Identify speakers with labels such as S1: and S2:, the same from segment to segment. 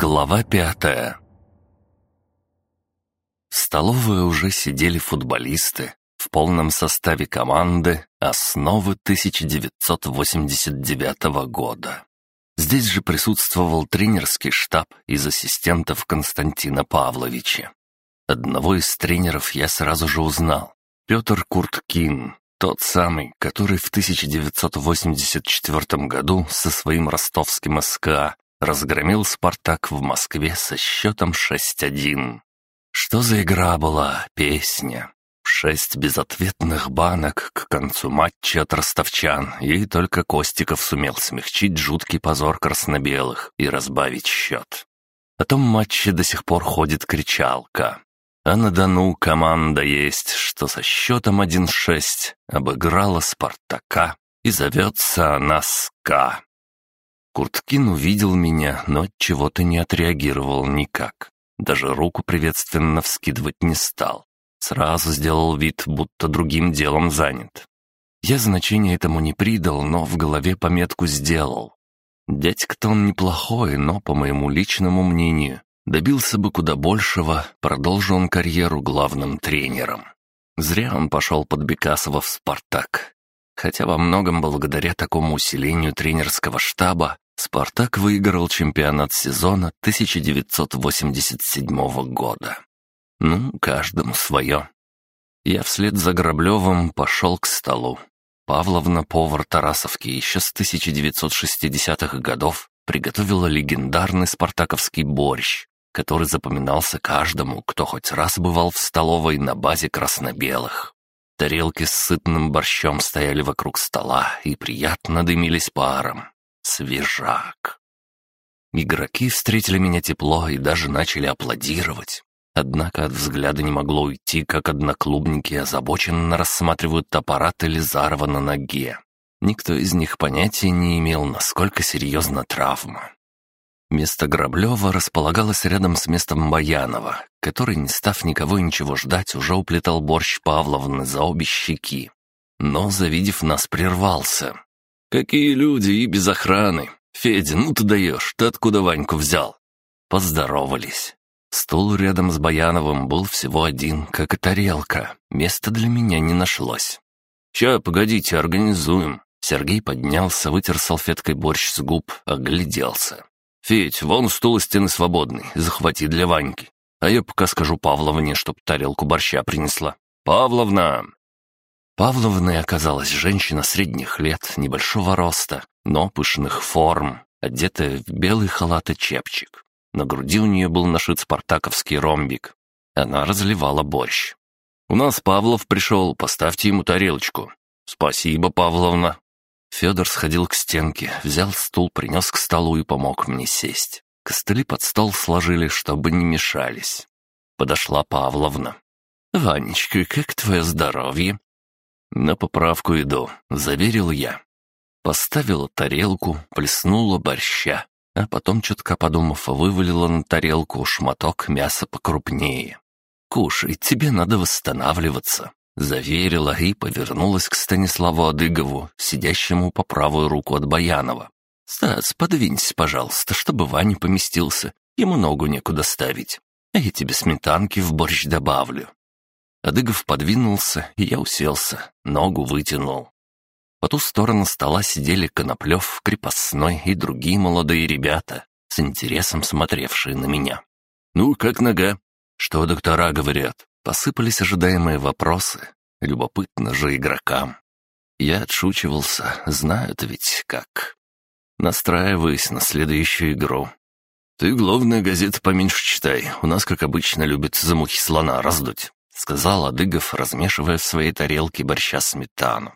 S1: Глава пятая В столовой уже сидели футболисты в полном составе команды «Основы 1989 года». Здесь же присутствовал тренерский штаб из ассистентов Константина Павловича. Одного из тренеров я сразу же узнал. Петр Курткин, тот самый, который в 1984 году со своим ростовским СКА разгромил «Спартак» в Москве со счетом 6-1. Что за игра была, песня? Шесть безответных банок к концу матча от ростовчан, и только Костиков сумел смягчить жуткий позор красно-белых и разбавить счет. О том матче до сих пор ходит кричалка. А на Дону команда есть, что со счетом 1-6 обыграла «Спартака» и зовется она «СКА». Курткин увидел меня, но чего-то не отреагировал никак. Даже руку приветственно вскидывать не стал. Сразу сделал вид, будто другим делом занят. Я значения этому не придал, но в голове пометку сделал. Дядька-то он неплохой, но, по моему личному мнению, Добился бы куда большего, продолжил он карьеру главным тренером. Зря он пошел под Бекасова в «Спартак». Хотя во многом благодаря такому усилению тренерского штаба «Спартак» выиграл чемпионат сезона 1987 года. Ну, каждому свое. Я вслед за Граблевым пошел к столу. Павловна, повар Тарасовки, еще с 1960-х годов приготовила легендарный спартаковский борщ, который запоминался каждому, кто хоть раз бывал в столовой на базе красно-белых. Тарелки с сытным борщом стояли вокруг стола и приятно дымились паром. Свежак. Игроки встретили меня тепло и даже начали аплодировать. Однако от взгляда не могло уйти, как одноклубники озабоченно рассматривают аппарат Элизарова на ноге. Никто из них понятия не имел, насколько серьезна травма. Место Граблева располагалось рядом с местом Баянова, который, не став никого и ничего ждать, уже уплетал борщ Павловны за обе щеки. Но, завидев нас, прервался. «Какие люди и без охраны! Федя, ну ты даешь, ты откуда Ваньку взял?» Поздоровались. Стул рядом с Баяновым был всего один, как и тарелка. Места для меня не нашлось. «Ща, погодите, организуем». Сергей поднялся, вытер салфеткой борщ с губ, огляделся. «Федь, вон стул у стены свободный, захвати для Ваньки. А я пока скажу Павловне, чтоб тарелку борща принесла. Павловна!» Павловной оказалась женщина средних лет, небольшого роста, но пышных форм, одетая в белый халат и чепчик. На груди у нее был нашит спартаковский ромбик. Она разливала борщ. «У нас Павлов пришел, поставьте ему тарелочку». «Спасибо, Павловна». Федор сходил к стенке, взял стул, принес к столу и помог мне сесть. Костыли под стол сложили, чтобы не мешались. Подошла Павловна. «Ванечка, как твое здоровье?» «На поправку иду», — заверил я. Поставила тарелку, плеснула борща, а потом, чутка подумав, вывалила на тарелку шматок мяса покрупнее. «Кушай, тебе надо восстанавливаться. Заверила и повернулась к Станиславу Адыгову, сидящему по правую руку от Баянова. «Стас, подвинься, пожалуйста, чтобы Ваня поместился. Ему ногу некуда ставить. А я тебе сметанки в борщ добавлю». Адыгов подвинулся, и я уселся, ногу вытянул. По ту сторону стола сидели Коноплев, Крепостной и другие молодые ребята, с интересом смотревшие на меня. «Ну, как нога?» «Что доктора говорят?» Посыпались ожидаемые вопросы. Любопытно же игрокам. Я отшучивался, знают ведь как. Настраиваясь на следующую игру. «Ты, главное, газеты поменьше читай. У нас, как обычно, любят за мухи слона раздуть», — сказал Адыгов, размешивая в своей тарелке борща сметану.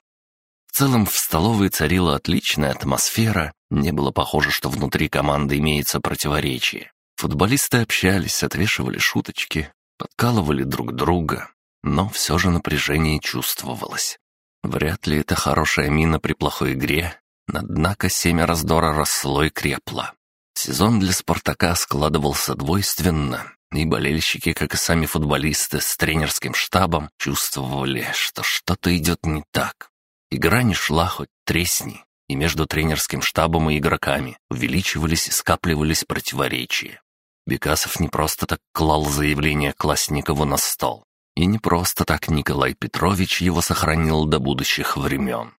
S1: В целом, в столовой царила отличная атмосфера, не было похоже, что внутри команды имеется противоречие. Футболисты общались, отвешивали шуточки, подкалывали друг друга, но все же напряжение чувствовалось. Вряд ли это хорошая мина при плохой игре, однако семя раздора росло и крепло. Сезон для «Спартака» складывался двойственно, и болельщики, как и сами футболисты с тренерским штабом, чувствовали, что что-то идет не так. Игра не шла хоть тресни, и между тренерским штабом и игроками увеличивались и скапливались противоречия. Бекасов не просто так клал заявление Классникову на стол. И не просто так Николай Петрович его сохранил до будущих времен.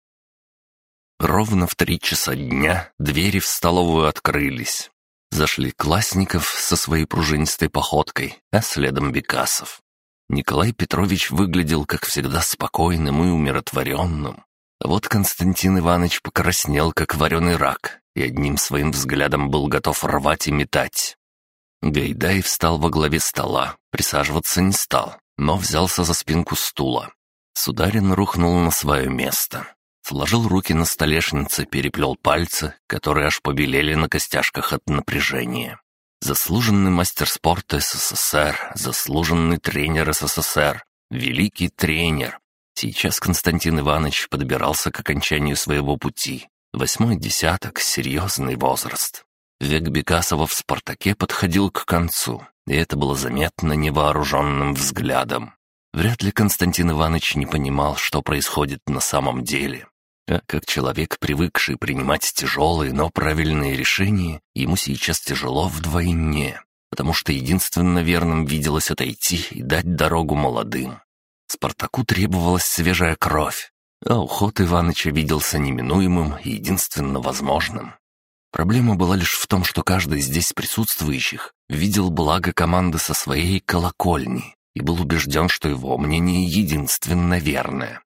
S1: Ровно в три часа дня двери в столовую открылись. Зашли Классников со своей пружинистой походкой, а следом Бекасов. Николай Петрович выглядел, как всегда, спокойным и умиротворенным. А вот Константин Иванович покраснел, как вареный рак, и одним своим взглядом был готов рвать и метать. Гайдай встал во главе стола, присаживаться не стал, но взялся за спинку стула. Сударин рухнул на свое место. Сложил руки на столешнице, переплел пальцы, которые аж побелели на костяшках от напряжения. Заслуженный мастер спорта СССР, заслуженный тренер СССР, великий тренер. Сейчас Константин Иванович подбирался к окончанию своего пути. Восьмой десяток — серьезный возраст. Век Бекасова в «Спартаке» подходил к концу, и это было заметно невооруженным взглядом. Вряд ли Константин Иванович не понимал, что происходит на самом деле. А как человек, привыкший принимать тяжелые, но правильные решения, ему сейчас тяжело вдвойне, потому что единственно верным виделось отойти и дать дорогу молодым. Спартаку требовалась свежая кровь, а уход Иваныча виделся неминуемым и единственно возможным. Проблема была лишь в том, что каждый здесь присутствующих видел благо команды со своей колокольни и был убежден, что его мнение единственно верное.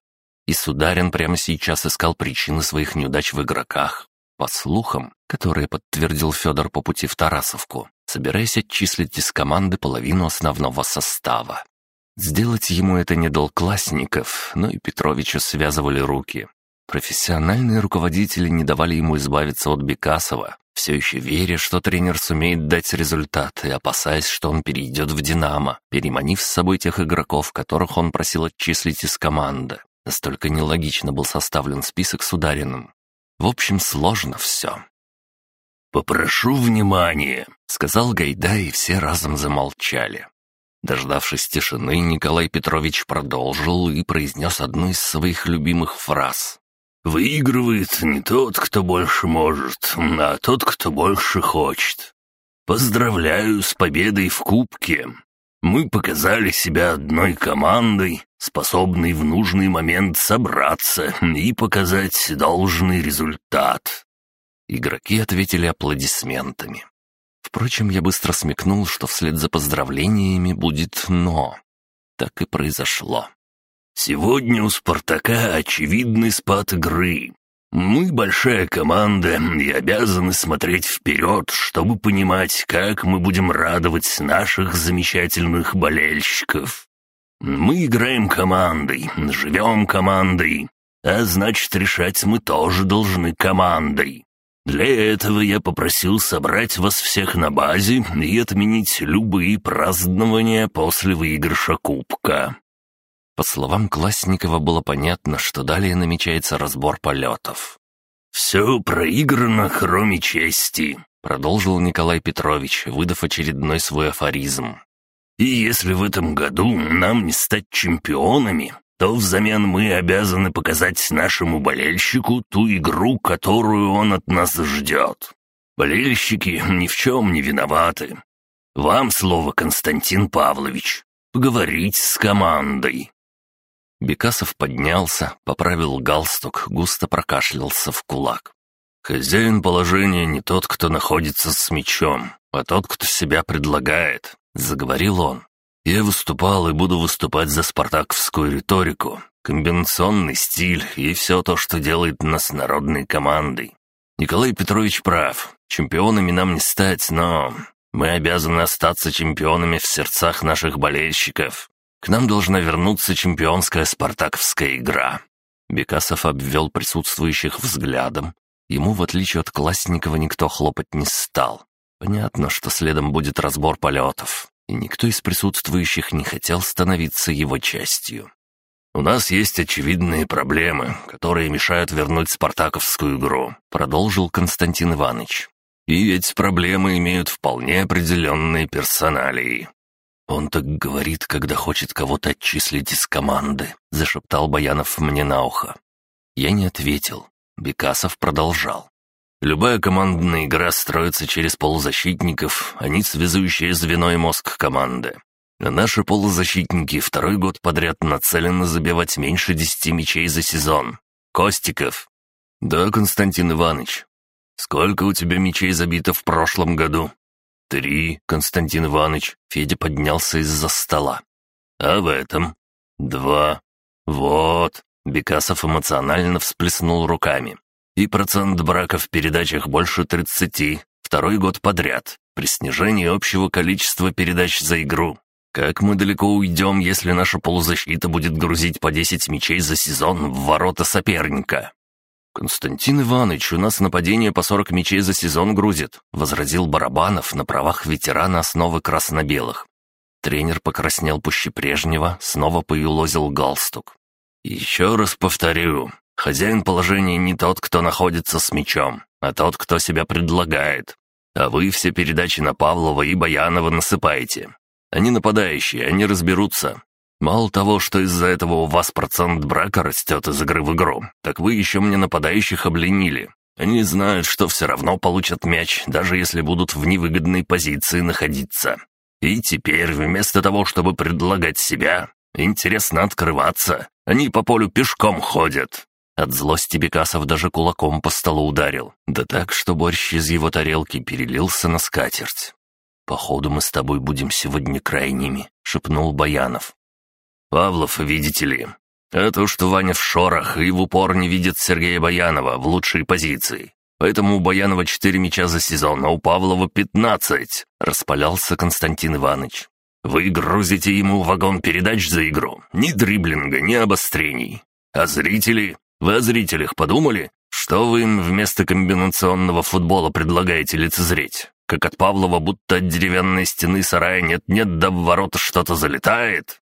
S1: И Сударин прямо сейчас искал причины своих неудач в игроках. По слухам, которые подтвердил Федор по пути в Тарасовку, собираясь отчислить из команды половину основного состава. Сделать ему это не дал Классников, но и Петровичу связывали руки. Профессиональные руководители не давали ему избавиться от Бекасова, все еще веря, что тренер сумеет дать результат, и опасаясь, что он перейдет в «Динамо», переманив с собой тех игроков, которых он просил отчислить из команды. Настолько нелогично был составлен список с ударенным. В общем, сложно все.
S2: «Попрошу внимания», —
S1: сказал Гайдай, и все разом замолчали. Дождавшись тишины, Николай Петрович продолжил и произнес одну из своих любимых фраз.
S2: «Выигрывает не тот, кто больше может, а тот, кто больше хочет. Поздравляю с победой в Кубке. Мы показали себя одной командой, способной в нужный момент собраться и показать должный результат».
S1: Игроки ответили аплодисментами. Впрочем, я быстро смекнул, что вслед за поздравлениями будет «но». Так и произошло.
S2: «Сегодня у «Спартака» очевидный спад игры. Мы большая команда и обязаны смотреть вперед, чтобы понимать, как мы будем радовать наших замечательных болельщиков. Мы играем командой, живем командой, а значит, решать мы тоже должны командой. Для этого я попросил собрать вас всех на базе и отменить любые празднования после выигрыша кубка».
S1: По словам Классникова было понятно, что далее намечается разбор полетов.
S2: «Все проиграно, кроме чести», —
S1: продолжил Николай Петрович, выдав очередной свой афоризм.
S2: И если в этом году нам не стать чемпионами, то взамен мы обязаны показать нашему болельщику ту игру, которую он от нас ждет. Болельщики ни в чем не виноваты. Вам слово, Константин Павлович. Поговорить с командой».
S1: Бекасов поднялся, поправил галстук, густо прокашлялся в кулак.
S2: «Хозяин положения не тот, кто находится с мечом, а тот, кто себя предлагает заговорил он. «Я выступал и буду выступать за спартаковскую риторику, комбинационный стиль и все то, что делает нас народной командой. Николай Петрович прав, чемпионами нам не стать, но мы обязаны остаться чемпионами в сердцах наших болельщиков. К нам должна вернуться чемпионская спартаковская игра».
S1: Бекасов обвел присутствующих взглядом. Ему, в отличие от Классникова, никто хлопать не стал. Понятно, что следом будет разбор полетов, и никто из присутствующих не хотел становиться его частью.
S2: «У нас есть очевидные проблемы, которые мешают вернуть спартаковскую игру», — продолжил Константин Иванович. «И эти проблемы имеют вполне определенные персоналии».
S1: «Он так говорит, когда хочет кого-то отчислить из команды», — зашептал Баянов мне на ухо. Я не ответил. Бекасов продолжал.
S2: Любая командная игра строится через полузащитников, они связующее звено и мозг команды. А наши полузащитники второй год подряд нацелены забивать меньше десяти мячей за сезон. Костиков. Да, Константин Иванович. Сколько у тебя мячей забито в прошлом году? Три, Константин Иванович. Федя поднялся из-за стола. А в этом? Два. Вот. Бекасов эмоционально всплеснул руками. И процент брака в передачах больше 30, второй год подряд, при снижении общего количества передач за игру. Как мы далеко уйдем, если наша полузащита будет грузить по 10 мячей за сезон в ворота соперника? «Константин Иванович, у нас нападение по 40 мячей за сезон грузит», — возразил Барабанов на правах ветерана основы красно-белых. Тренер покраснел пуще прежнего, снова поюлозил галстук. «Еще раз повторю, Хозяин положения не тот, кто находится с мечом, а тот, кто себя предлагает. А вы все передачи на Павлова и Баянова насыпаете. Они нападающие, они разберутся. Мало того, что из-за этого у вас процент брака растет из игры в игру, так вы еще мне нападающих обленили. Они знают, что все равно получат мяч, даже если будут в невыгодной позиции находиться. И теперь, вместо того, чтобы предлагать себя, интересно открываться, они по полю пешком ходят. От злости Бекасов даже кулаком по столу ударил. Да так, что борщ из его тарелки перелился на скатерть. «Походу, мы с тобой будем сегодня крайними», — шепнул Баянов. «Павлов, видите ли, это что Ваня в шорах и в упор не видит Сергея Баянова в лучшей позиции. Поэтому у Баянова четыре мяча за сезон, а у Павлова пятнадцать», — распалялся Константин Иванович. «Вы грузите ему вагон передач за игру. Ни дриблинга, ни обострений. А зрители? Вы о зрителях подумали? Что вы им вместо комбинационного футбола предлагаете лицезреть? Как от Павлова, будто от деревянной стены сарая нет-нет, да в ворота что-то залетает?»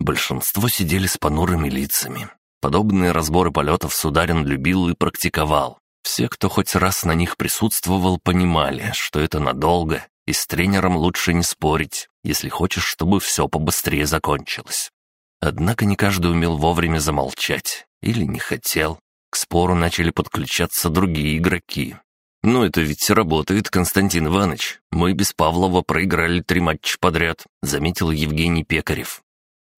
S2: Большинство сидели с понурыми лицами. Подобные разборы полетов Сударин любил и практиковал. Все, кто хоть раз на них присутствовал, понимали, что это надолго, и с тренером лучше не спорить, если хочешь, чтобы все побыстрее закончилось. Однако не каждый умел вовремя замолчать, или не хотел. К спору начали подключаться другие игроки. «Ну это ведь работает, Константин Иванович. Мы без Павлова проиграли три матча подряд», — заметил Евгений Пекарев.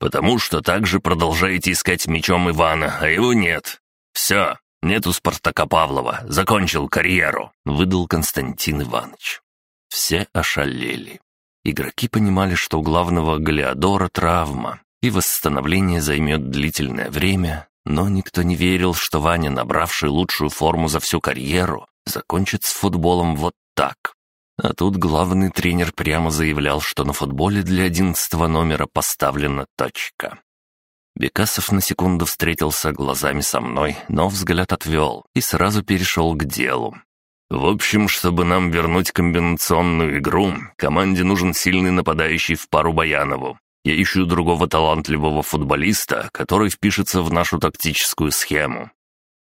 S2: «Потому что также продолжаете искать мечом Ивана, а его нет. Все, нету Спартака Павлова, закончил карьеру», — выдал Константин Иванович. Все ошалели. Игроки понимали, что у главного Галиадора травма, и восстановление займет длительное время, но никто не верил, что Ваня, набравший лучшую форму за всю карьеру, закончит с футболом вот так. А тут главный тренер прямо заявлял, что на футболе для одиннадцатого номера поставлена точка. Бекасов на секунду встретился глазами со мной, но взгляд отвел и сразу перешел к делу. В общем, чтобы нам вернуть комбинационную игру, команде нужен сильный нападающий в пару Баянову. Я ищу другого талантливого футболиста, который впишется в нашу тактическую схему.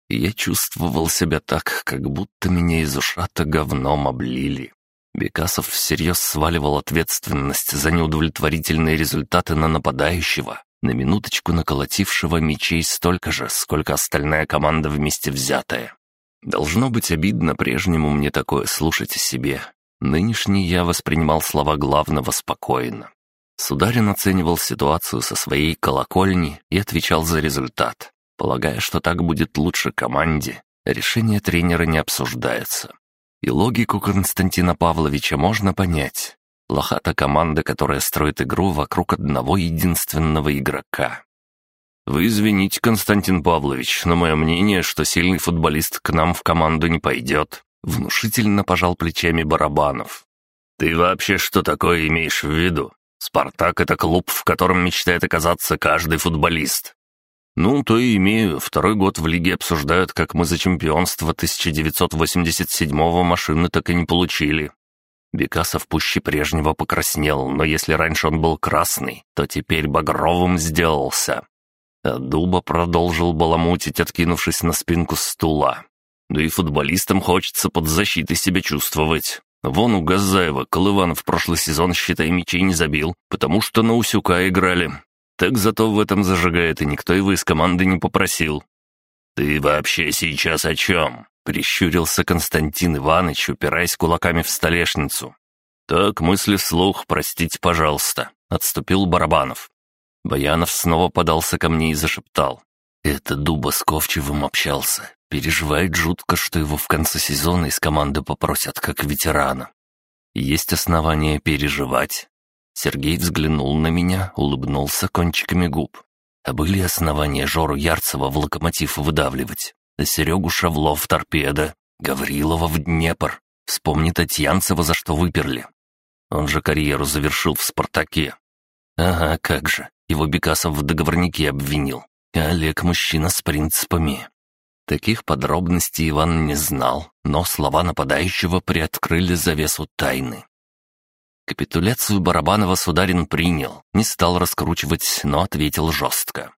S2: Я чувствовал себя так, как будто меня из ушата говном облили. Бекасов всерьез сваливал ответственность за неудовлетворительные результаты на нападающего, на минуточку наколотившего мечей столько же, сколько остальная команда вместе взятая. Должно быть обидно прежнему мне такое слушать о себе. Нынешний я воспринимал слова главного спокойно. Сударин оценивал ситуацию со своей колокольни и отвечал за результат. Полагая, что так будет лучше команде, решение тренера не обсуждается. И логику Константина Павловича можно понять. Лохата команда, которая строит игру вокруг одного единственного игрока. «Вы извините, Константин Павлович, но мое мнение, что сильный футболист к нам в команду не пойдет», внушительно пожал плечами Барабанов. «Ты вообще что такое имеешь в виду? «Спартак» — это клуб, в котором мечтает оказаться каждый футболист. Ну, то и имею. Второй год в лиге обсуждают, как мы за чемпионство 1987-го машины так и не получили. Бекасов пуще прежнего покраснел, но если раньше он был красный, то теперь багровым сделался. А Дуба продолжил баламутить, откинувшись на спинку стула. Да и футболистам хочется под защитой себя чувствовать. Вон у Газаева Колыван в прошлый сезон, считай, мячей не забил, потому что на Усюка играли. Так зато в этом зажигает, и никто его из команды не попросил. «Ты вообще сейчас о чем?»
S1: Прищурился Константин Иванович, упираясь кулаками в столешницу. «Так, мысли вслух, простите, пожалуйста», — отступил Барабанов. Баянов снова подался ко мне и зашептал. «Это Дуба с Ковчевым общался. Переживает жутко, что его в конце сезона из команды попросят, как ветерана. Есть основания переживать». Сергей взглянул на меня, улыбнулся кончиками губ. А были основания Жору Ярцева в локомотив выдавливать, а Серегу Шавло в торпедо, Гаврилова в Днепр. Вспомни Татьянцева, за что выперли. Он же карьеру завершил в «Спартаке». Ага, как же. Его Бекасов в договорнике обвинил. А Олег мужчина с принципами. Таких подробностей Иван не знал, но слова нападающего приоткрыли завесу тайны. Капитуляцию Барабанова Сударин принял, не стал раскручивать, но ответил жестко.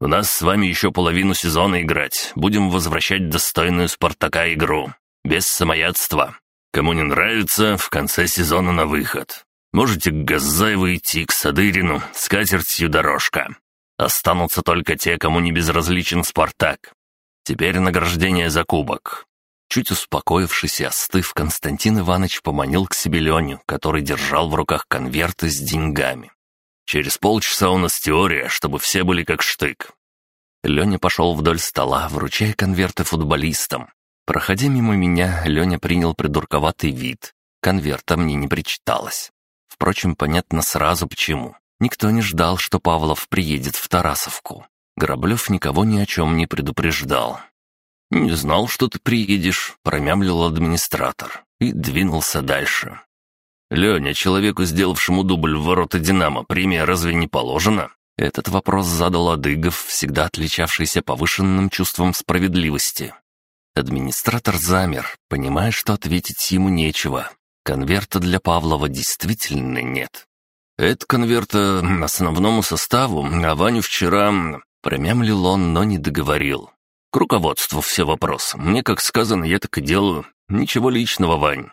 S1: «У нас с вами еще половину сезона играть. Будем возвращать достойную Спартака игру. Без самоядства. Кому не нравится, в конце сезона на выход. Можете к Газаеву идти, к Садырину, с катертью дорожка. Останутся только те, кому не безразличен Спартак. Теперь награждение за кубок. Чуть успокоившись и остыв, Константин Иванович поманил к себе Леню, который держал в руках конверты с деньгами. «Через полчаса у нас теория, чтобы все были как штык». Леня пошел вдоль стола, вручая конверты футболистам. Проходя мимо меня, Леня принял придурковатый вид. Конверта мне не причиталось. Впрочем, понятно сразу почему. Никто не ждал, что Павлов приедет в Тарасовку. Граблев никого ни о чем не предупреждал. «Не знал, что ты приедешь», — промямлил администратор и двинулся дальше. «Леня, человеку, сделавшему дубль в ворота «Динамо», премия разве не положена?» Этот вопрос задал Адыгов, всегда отличавшийся повышенным чувством справедливости. Администратор замер, понимая, что ответить ему нечего. Конверта для Павлова действительно нет. «Это конверта основному составу, а Ваню вчера...» Промямлил он, но не договорил. «К руководству все вопросы. Мне, как сказано, я так и делаю. Ничего личного, Вань».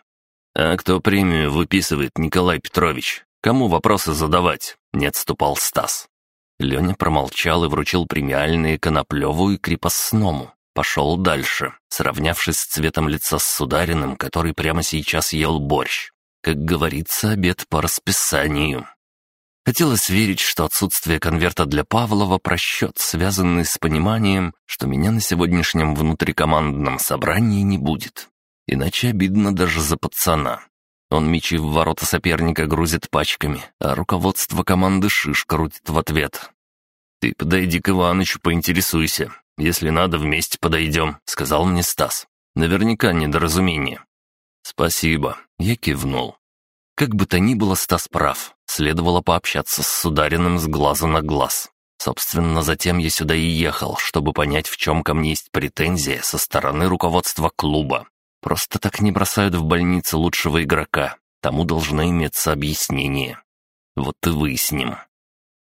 S1: «А кто премию выписывает, Николай Петрович? Кому вопросы задавать?» — не отступал Стас. Леня промолчал и вручил премиальные Коноплеву и крепостному. Пошел дальше, сравнявшись с цветом лица с Судариным, который прямо сейчас ел борщ. Как говорится, обед по расписанию. Хотелось верить, что отсутствие конверта для Павлова – просчет, связанный с пониманием, что меня на сегодняшнем внутрикомандном собрании не будет. Иначе обидно даже за пацана. Он мечи в ворота соперника грузит пачками, а руководство команды шиш крутит в ответ. «Ты подойди к Иванычу, поинтересуйся. Если надо, вместе подойдем», — сказал мне Стас. «Наверняка недоразумение». «Спасибо», — я кивнул. Как бы то ни было, Стас прав. Следовало пообщаться с Судариным с глаза на глаз. Собственно, затем я сюда и ехал, чтобы понять, в чем ко мне есть претензия со стороны руководства клуба. Просто так не бросают в больнице лучшего игрока. Тому должно иметься объяснение. Вот и выясним.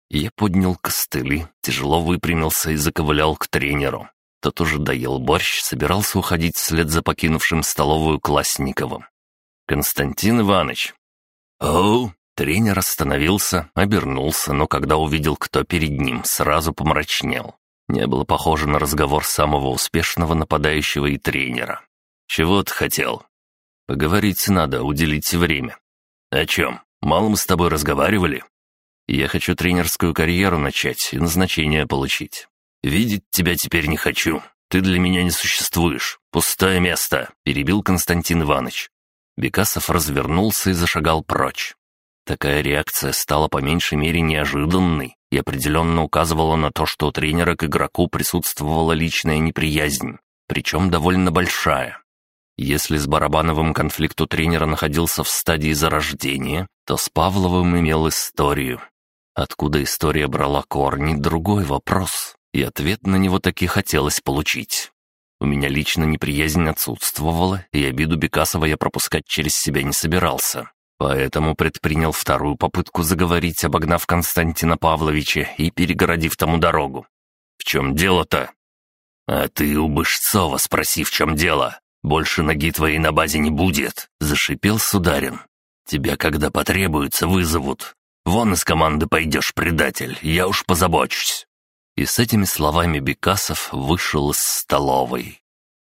S1: Я поднял костыли, тяжело выпрямился и заковылял к тренеру. Тот уже доел борщ, собирался уходить вслед за покинувшим столовую Классниковым. «Константин Иванович!» «Оу!» Тренер остановился, обернулся, но когда увидел, кто перед ним, сразу помрачнел. Не было похоже на разговор самого успешного нападающего и тренера. «Чего ты хотел?» «Поговорить надо, уделить время». «О чем? Мало мы с тобой разговаривали?» Я хочу тренерскую карьеру начать и назначение получить. Видеть тебя теперь не хочу. Ты для меня не существуешь. Пустое место», — перебил Константин Иванович. Бекасов развернулся и зашагал прочь. Такая реакция стала по меньшей мере неожиданной и определенно указывала на то, что у тренера к игроку присутствовала личная неприязнь, причем довольно большая. Если с Барабановым конфликт у тренера находился в стадии зарождения, то с Павловым имел историю, Откуда история брала корни – другой вопрос, и ответ на него таки хотелось получить. У меня лично неприязнь отсутствовала, и обиду Бекасова я пропускать через себя не собирался. Поэтому предпринял вторую попытку заговорить, обогнав Константина Павловича и перегородив тому дорогу. «В чем дело-то?» «А ты у Бышцова спроси, в чем дело. Больше ноги твоей на базе не будет», — зашипел Сударин. «Тебя, когда потребуется, вызовут. «Вон из команды пойдешь, предатель, я уж позабочусь». И с этими словами Бекасов вышел из столовой.